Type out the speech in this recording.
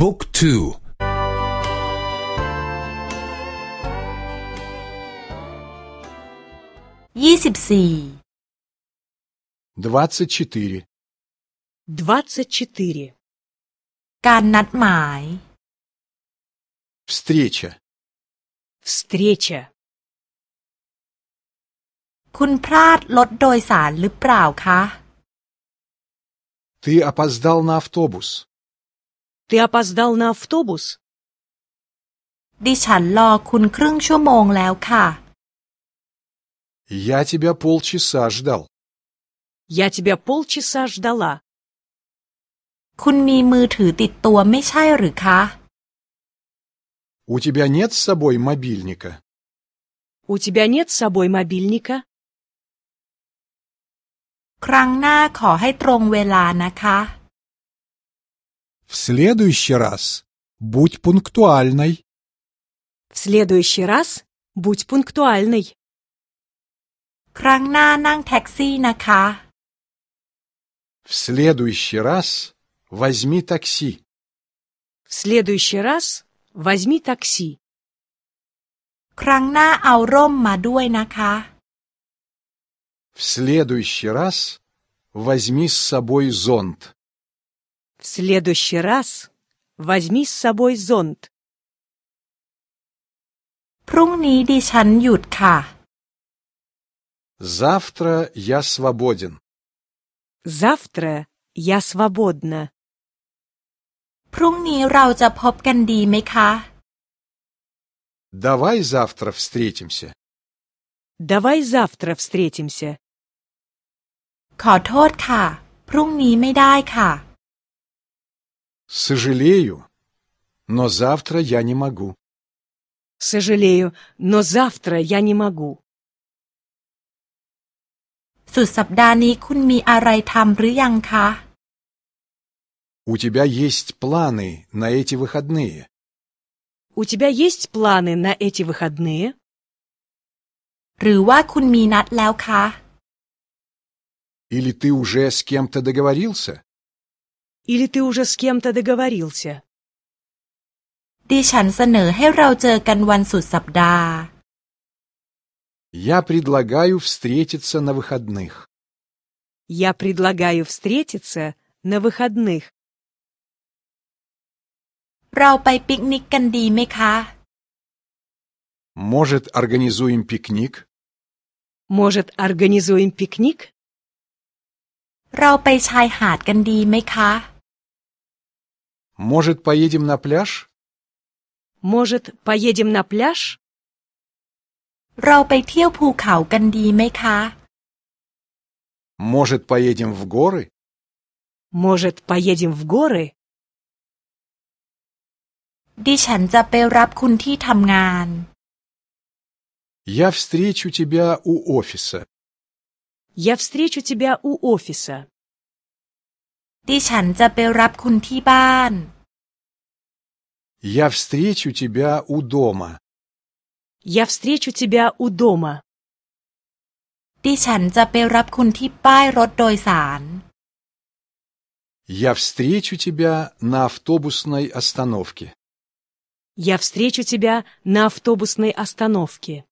บุ๊กทู ยี่สิบสี่ двадцать четыре, двадцать четыре, การนัดหมาย встреча, встреча. คุณพลาดรถโดยสารหรือเปล่าคะ ты опоздал на автобус, Ты опоздал на автобус? ดิฉันรอคุณครึ่งชั่วโมงแล้วค่ะ я тебя полчаса ждал, Я тебя полчаса ждала. คุณมีมือถือติดตัวไม่ใช่หรือคะ у тебя нет с собой мобильника, У тебя нет с собой мобильника? ครั้งหน้าขอให้ตรงเวลานะคะ в следующий раз будь пунктуальной, В следующий раз будь пунктуальной. ครั้งหน้านั่งแท็กซี่นะคะ в следующий раз возьми такси, В следующий раз возьми такси. ครั้งหน้าเอาร่มมาด้วยนะคะ в следующий раз возьми с собой зонт, В следующий раз возьми с собой зонт. พรุ่งนี้ดิฉันหยุดค่ะ завтра я свободен, Завтра я свободна. พรุ่งนี้เราจะพบกันดีไหมคะ давай завтра встретимся. Давай завтра встретимся. ขอโทษค่ะ พรุ่งนี้ไม่ได้ค่ะ Сожалею, но завтра я не могу. Сожалею, но завтра я не могу. สุดสัปดาห์นี้คุณมีอะไรทำหรือยังคะ У тебя есть планы на эти выходные? У тебя есть планы на эти выходные? หรือว่าคุณมีนัดแล้วคะ Или ты уже с кем-то договорился? Или ты уже с кем-то договорился? ดิฉันเสนอให้เราเจอกันวันสุดสัปดาห์ Я предлагаю встретиться на выходных. Я предлагаю встретиться на выходных. เราไปปิกนิกกันดีไหมคะ Может, организуем пикник? Может, организуем пикник? เราไปชายหาดกันดีไหมคะ Может, поедем на пляж? Может, поедем на пляж? เราไปเที่ยวภูเขากันดีไหมคะ Может, поедем в горы? Может, поедем в горы? ดิฉันจะไปรับคุณที่ทำงาน Я встречу тебя у офиса. Я встречу тебя у офиса. ดิฉันจะไปรับคุณที่บ้าน Я встречу тебя у дома. Я встречу тебя у дома. ดิฉันจะไปรับคุณที่ป้ายรถโดยสาร Я встречу тебя на автобусной остановке. Я встречу тебя на автобусной остановке.